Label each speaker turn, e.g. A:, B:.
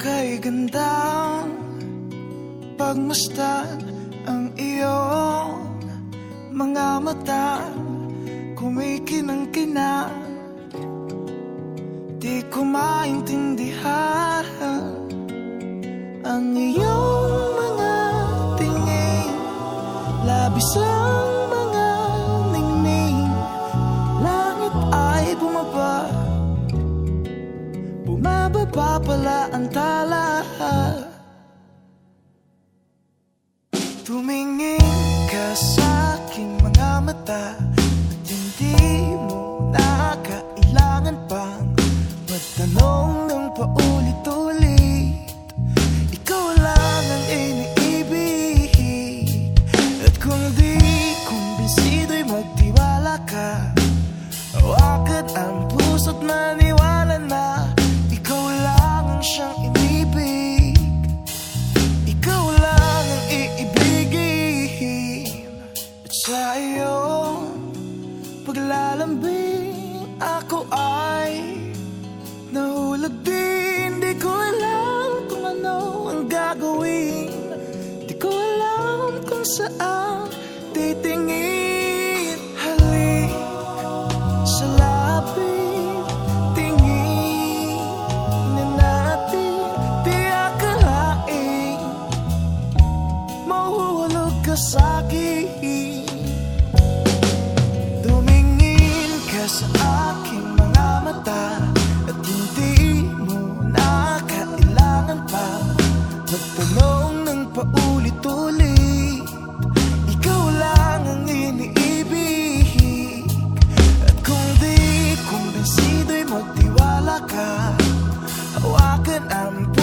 A: kay gandang pagmasdan ang iyong mga mata kumikinang-kinang Di ko maintindihan ang iyong mga tingin. Labis ang mga ningning. Langit ay bumaba. Nababa pala ang tala. Tumingin ka sa aking mga mata At hindi mo na kailangan pang Magtanong ng paulit-ulit. Ikaw lang ang iniibig At kung di kumbinsido'y magtiwala ka Hawakan ang puso't maniwala. Sa paglalambing ako magtiwala ka. Hawakan ang